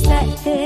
like this.